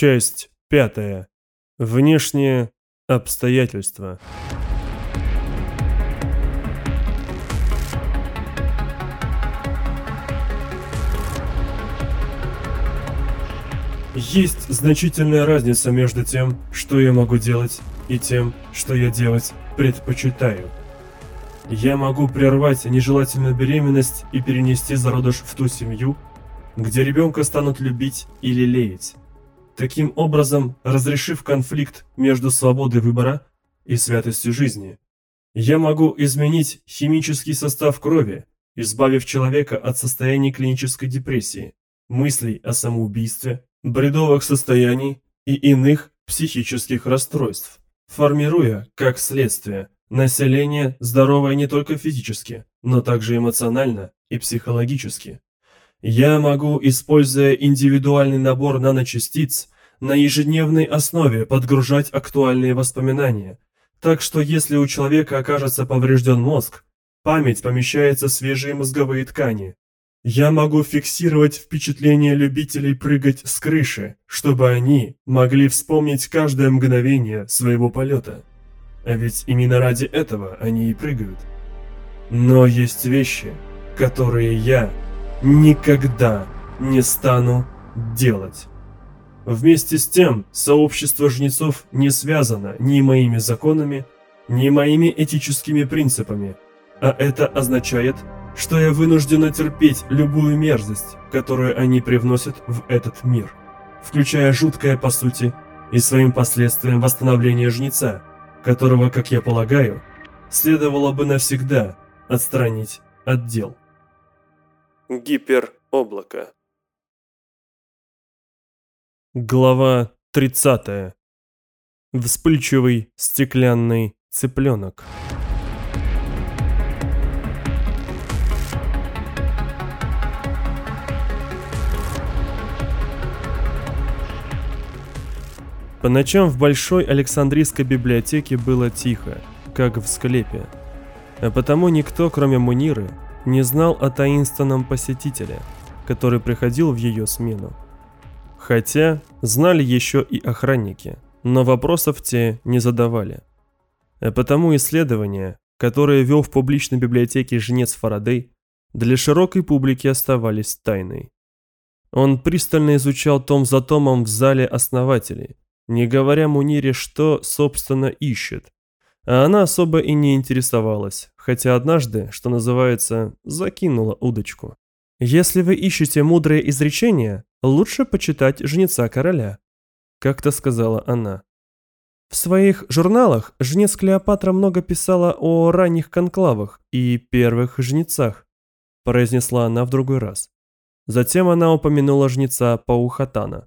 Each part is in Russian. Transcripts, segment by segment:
Часть пятая. Внешние обстоятельства. Есть значительная разница между тем, что я могу делать, и тем, что я делать предпочитаю. Я могу прервать нежелательную беременность и перенести зародыш в ту семью, где ребенка станут любить и лелеять. Таким образом, разрешив конфликт между свободой выбора и святостью жизни. Я могу изменить химический состав крови, избавив человека от состояния клинической депрессии, мыслей о самоубийстве, бредовых состояний и иных психических расстройств, формируя, как следствие, население здоровое не только физически, но также эмоционально и психологически. Я могу, используя индивидуальный набор наночастиц, на ежедневной основе подгружать актуальные воспоминания, так что если у человека окажется поврежден мозг, память помещается в свежие мозговые ткани, я могу фиксировать впечатления любителей прыгать с крыши, чтобы они могли вспомнить каждое мгновение своего полета. А ведь именно ради этого они и прыгают. Но есть вещи, которые я никогда не стану делать. Вместе с тем, сообщество жнецов не связано ни моими законами, ни моими этическими принципами, а это означает, что я вынуждена терпеть любую мерзость, которую они привносят в этот мир, включая жуткое по сути и своим последствиям восстановление жнеца, которого, как я полагаю, следовало бы навсегда отстранить от дел. Гипероблако Глава 30. Вспыльчивый стеклянный цыпленок. По ночам в Большой Александрийской библиотеке было тихо, как в склепе. А потому никто, кроме Муниры, не знал о таинственном посетителе, который приходил в ее смену. Хотя знали еще и охранники, но вопросов те не задавали. А потому исследования, которые вел в публичной библиотеке жнец Фарадей, для широкой публики оставались тайной. Он пристально изучал том за томом в зале основателей, не говоря Мунире, что, собственно, ищет. А она особо и не интересовалась, хотя однажды, что называется, закинула удочку. «Если вы ищете мудрые изречения, лучше почитать «Жнеца короля», — как-то сказала она. В своих журналах жнец Клеопатра много писала о ранних конклавах и первых жнецах, произнесла она в другой раз. Затем она упомянула жнеца Паухатана.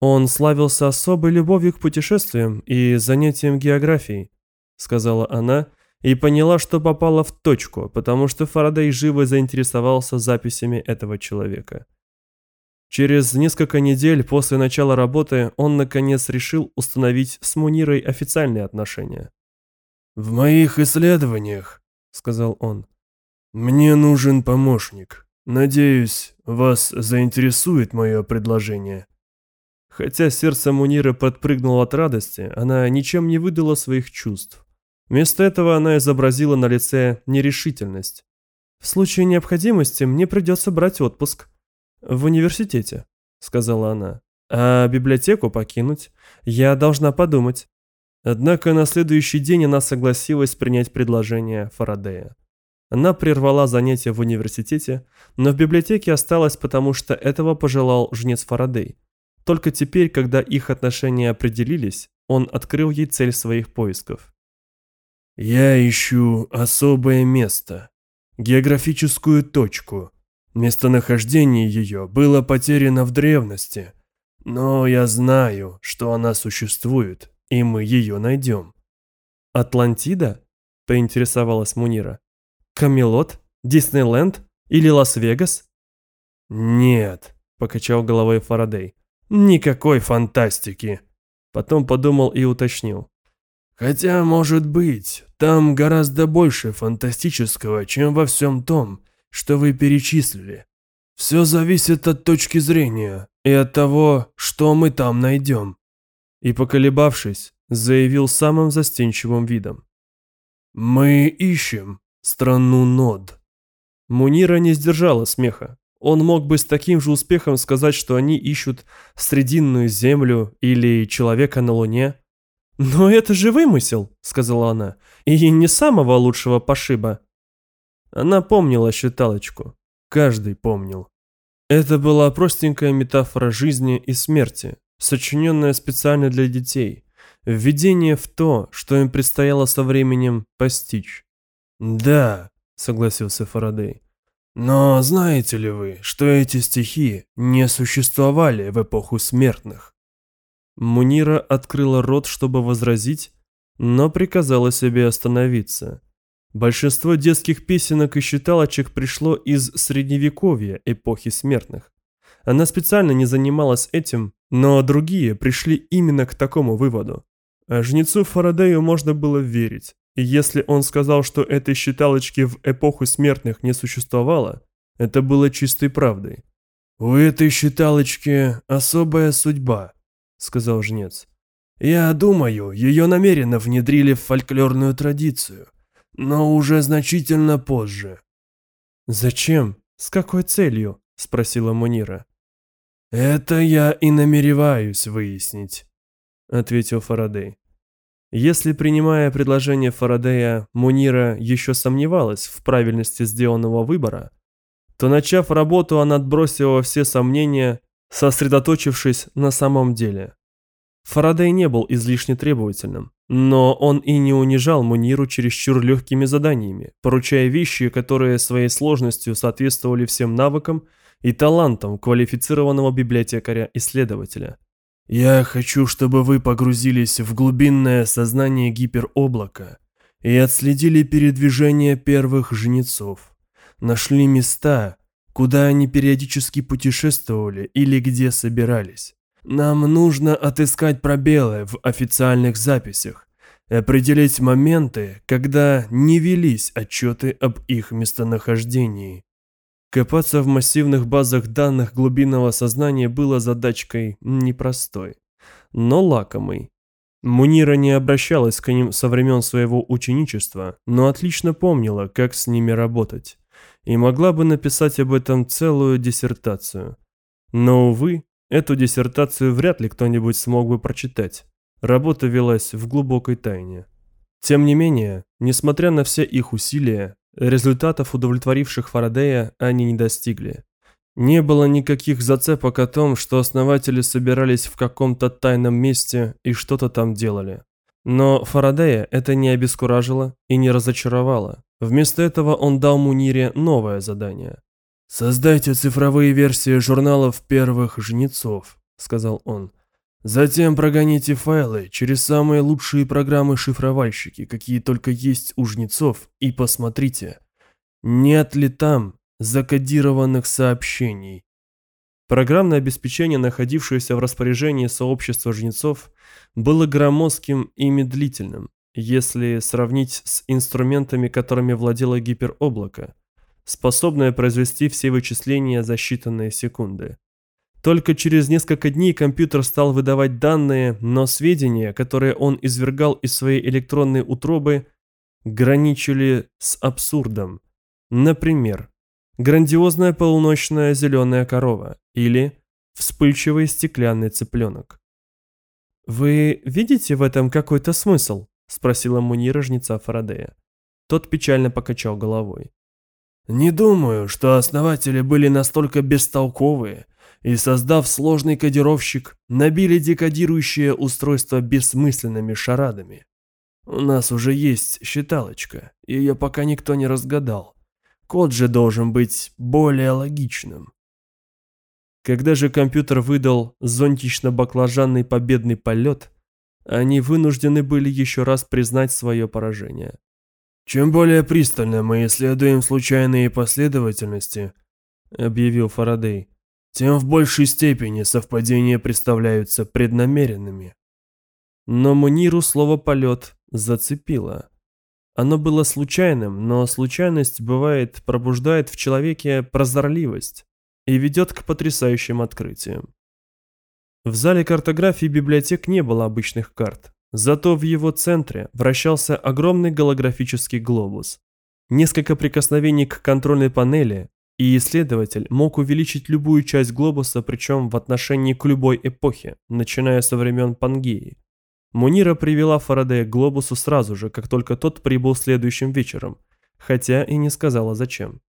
Он славился особой любовью к путешествиям и занятиям географией, сказала она и поняла, что попала в точку, потому что Фарадей живо заинтересовался записями этого человека. Через несколько недель после начала работы он наконец решил установить с Мунирой официальные отношения. «В моих исследованиях», — сказал он, — «мне нужен помощник. Надеюсь, вас заинтересует мое предложение». Хотя сердце Муниры подпрыгнуло от радости, она ничем не выдала своих чувств. Вместо этого она изобразила на лице нерешительность. «В случае необходимости мне придется брать отпуск. В университете», — сказала она. «А библиотеку покинуть? Я должна подумать». Однако на следующий день она согласилась принять предложение Фарадея. Она прервала занятия в университете, но в библиотеке осталась, потому что этого пожелал жнец Фарадей. Только теперь, когда их отношения определились, он открыл ей цель своих поисков. «Я ищу особое место, географическую точку. Местонахождение ее было потеряно в древности, но я знаю, что она существует, и мы ее найдем». «Атлантида?» – поинтересовалась Мунира. «Камелот? Диснейленд? Или Лас-Вегас?» «Нет», – покачал головой Фарадей. Никакой фантастики. Потом подумал и уточнил. Хотя, может быть, там гораздо больше фантастического, чем во всем том, что вы перечислили. Все зависит от точки зрения и от того, что мы там найдем. И поколебавшись, заявил самым застенчивым видом. Мы ищем страну Нод. Мунира не сдержала смеха. Он мог бы с таким же успехом сказать, что они ищут Срединную Землю или человека на Луне. «Но это же вымысел», — сказала она, — «и не самого лучшего пошиба». Она помнила считалочку. Каждый помнил. Это была простенькая метафора жизни и смерти, сочиненная специально для детей. Введение в то, что им предстояло со временем постичь. «Да», — согласился Фарадей. «Но знаете ли вы, что эти стихи не существовали в эпоху смертных?» Мунира открыла рот, чтобы возразить, но приказала себе остановиться. Большинство детских песенок и считалочек пришло из средневековья эпохи смертных. Она специально не занималась этим, но другие пришли именно к такому выводу. А жнецу Фарадею можно было верить, и если он сказал, что этой считалочки в эпоху смертных не существовало, это было чистой правдой. «У этой считалочки особая судьба», — сказал жнец. «Я думаю, ее намеренно внедрили в фольклорную традицию но уже значительно позже. «Зачем? С какой целью?» – спросила Мунира. «Это я и намереваюсь выяснить», – ответил Фарадей. Если, принимая предложение Фарадея, Мунира еще сомневалась в правильности сделанного выбора, то, начав работу, она отбросила все сомнения, сосредоточившись на самом деле. Фарадей не был излишне требовательным, но он и не унижал Муниру чересчур легкими заданиями, поручая вещи, которые своей сложностью соответствовали всем навыкам и талантам квалифицированного библиотекаря-исследователя. «Я хочу, чтобы вы погрузились в глубинное сознание гипероблака и отследили передвижение первых жнецов, нашли места, куда они периодически путешествовали или где собирались. Нам нужно отыскать пробелы в официальных записях определить моменты, когда не велись отчеты об их местонахождении. Копаться в массивных базах данных глубинного сознания было задачкой непростой, но лакомой. Мунира не обращалась к ним со времен своего ученичества, но отлично помнила, как с ними работать, и могла бы написать об этом целую диссертацию. Но, увы, Эту диссертацию вряд ли кто-нибудь смог бы прочитать. Работа велась в глубокой тайне. Тем не менее, несмотря на все их усилия, результатов, удовлетворивших Фарадея, они не достигли. Не было никаких зацепок о том, что основатели собирались в каком-то тайном месте и что-то там делали. Но Фарадея это не обескуражило и не разочаровало. Вместо этого он дал Мунире новое задание. «Создайте цифровые версии журналов первых жнецов», — сказал он. «Затем прогоните файлы через самые лучшие программы-шифровальщики, какие только есть у жнецов, и посмотрите, нет ли там закодированных сообщений». Программное обеспечение, находившееся в распоряжении сообщества жнецов, было громоздким и медлительным, если сравнить с инструментами, которыми владело гипероблако способная произвести все вычисления за считанные секунды. Только через несколько дней компьютер стал выдавать данные, но сведения, которые он извергал из своей электронной утробы, граничили с абсурдом. Например, грандиозная полуночная зеленая корова или вспыльчивый стеклянный цыпленок. «Вы видите в этом какой-то смысл?» – спросила Мунира жнеца Фарадея. Тот печально покачал головой. Не думаю, что основатели были настолько бестолковые и, создав сложный кодировщик, набили декодирующее устройство бессмысленными шарадами. У нас уже есть считалочка, ее пока никто не разгадал. Код же должен быть более логичным. Когда же компьютер выдал зонтично-баклажанный победный полет, они вынуждены были еще раз признать свое поражение. «Чем более пристально мы исследуем случайные последовательности», — объявил Фарадей, «тем в большей степени совпадения представляются преднамеренными». Но Муниру слово «полет» зацепило. Оно было случайным, но случайность, бывает, пробуждает в человеке прозорливость. и ведет к потрясающим открытиям. В зале картографии библиотек не было обычных карт, зато в его центре вращался огромный голографический глобус. Несколько прикосновений к контрольной панели, и исследователь мог увеличить любую часть глобуса, причем в отношении к любой эпохе, начиная со времен Пангеи. Мунира привела Фарадея к глобусу сразу же, как только тот прибыл следующим вечером, хотя и не сказала зачем.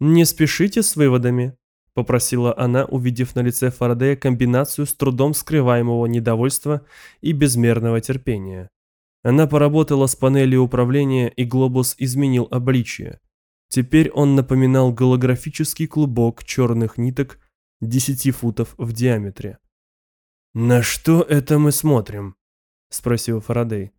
«Не спешите с выводами», – попросила она, увидев на лице Фарадея комбинацию с трудом скрываемого недовольства и безмерного терпения. Она поработала с панелью управления, и глобус изменил обличие. Теперь он напоминал голографический клубок черных ниток 10 футов в диаметре. «На что это мы смотрим?» – спросил Фарадей.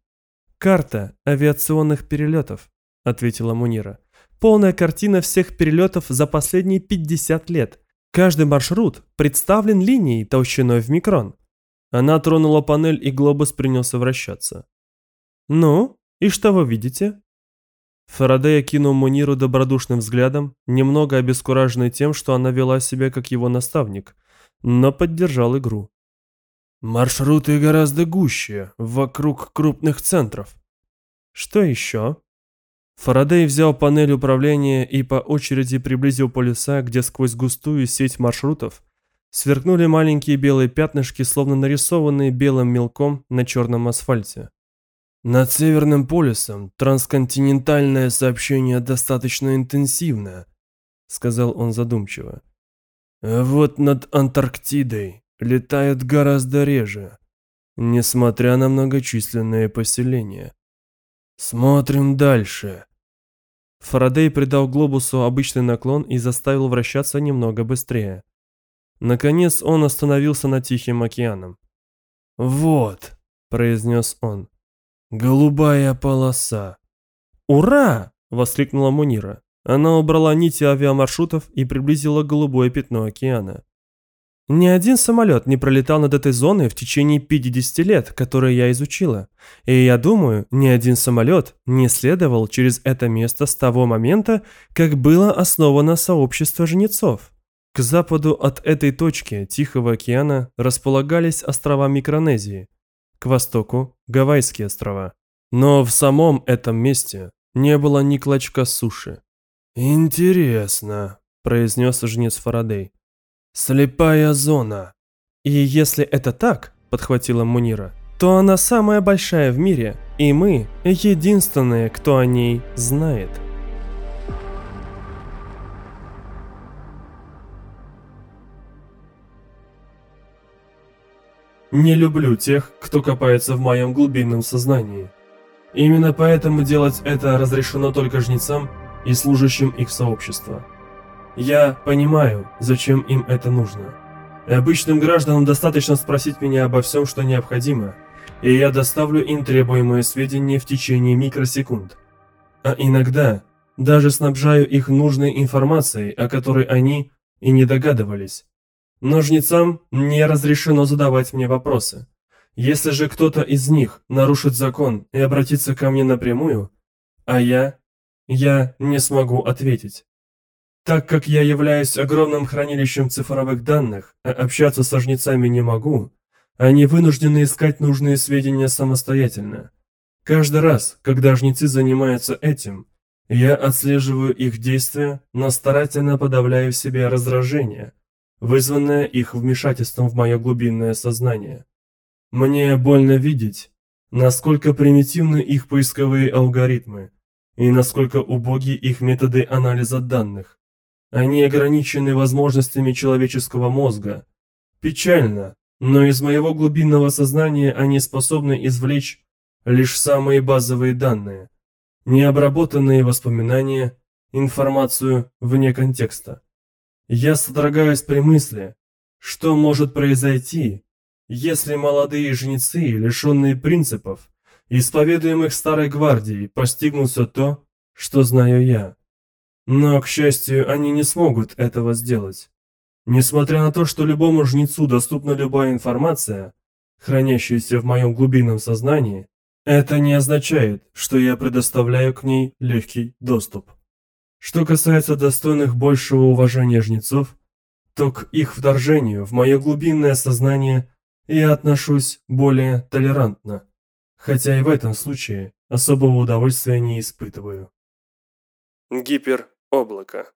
«Карта авиационных перелетов», – ответила Мунира. «Полная картина всех перелетов за последние 50 лет. Каждый маршрут представлен линией толщиной в микрон». Она тронула панель, и глобус принялся вращаться. «Ну, и что вы видите?» Фарадей окинул Муниру добродушным взглядом, немного обескураженный тем, что она вела себя как его наставник, но поддержал игру. «Маршруты гораздо гуще, вокруг крупных центров». «Что еще?» Фарадей взял панель управления и по очереди приблизил полюса, где сквозь густую сеть маршрутов сверкнули маленькие белые пятнышки, словно нарисованные белым мелком на черном асфальте. Над Северным полюсом трансконтинентальное сообщение достаточно интенсивное, сказал он задумчиво. А вот над Антарктидой летают гораздо реже, несмотря на многочисленные поселения. Смотрим дальше. Фарадей придал глобусу обычный наклон и заставил вращаться немного быстрее. Наконец он остановился над Тихим океаном. «Вот», — произнес он, Голубая полоса. «Ура!» – воскликнула Мунира. Она убрала нити авиамаршрутов и приблизила голубое пятно океана. Ни один самолет не пролетал над этой зоной в течение 50 лет, которые я изучила. И я думаю, ни один самолет не следовал через это место с того момента, как было основано сообщество жнецов. К западу от этой точки Тихого океана располагались острова Микронезии – к востоку – Гавайские острова. Но в самом этом месте не было ни клочка суши. «Интересно», – произнес жнец Фарадей. «Слепая зона». «И если это так», – подхватила Мунира, – «то она самая большая в мире, и мы единственные, кто о ней знает». Не люблю тех, кто копается в моем глубинном сознании. Именно поэтому делать это разрешено только жнецам и служащим их сообщества. Я понимаю, зачем им это нужно. Обычным гражданам достаточно спросить меня обо всем, что необходимо, и я доставлю им требуемые сведения в течение микросекунд. А иногда даже снабжаю их нужной информацией, о которой они и не догадывались. Но жнецам не разрешено задавать мне вопросы. Если же кто-то из них нарушит закон и обратится ко мне напрямую, а я, я не смогу ответить. Так как я являюсь огромным хранилищем цифровых данных, а общаться со жнецами не могу, они вынуждены искать нужные сведения самостоятельно. Каждый раз, когда жнецы занимаются этим, я отслеживаю их действия, но старательно подавляю в себе раздражение – вызванное их вмешательством в мое глубинное сознание. Мне больно видеть, насколько примитивны их поисковые алгоритмы и насколько убоги их методы анализа данных. Они ограничены возможностями человеческого мозга. Печально, но из моего глубинного сознания они способны извлечь лишь самые базовые данные, необработанные воспоминания, информацию вне контекста. Я содрогаюсь при мысли, что может произойти, если молодые жнецы, лишенные принципов, исповедуемых старой гвардией, постигнут все то, что знаю я. Но, к счастью, они не смогут этого сделать. Несмотря на то, что любому жнецу доступна любая информация, хранящаяся в моем глубинном сознании, это не означает, что я предоставляю к ней легкий доступ. Что касается достойных большего уважения жнецов, то к их вторжению в мое глубинное сознание я отношусь более толерантно, хотя и в этом случае особого удовольствия не испытываю. Гипероблако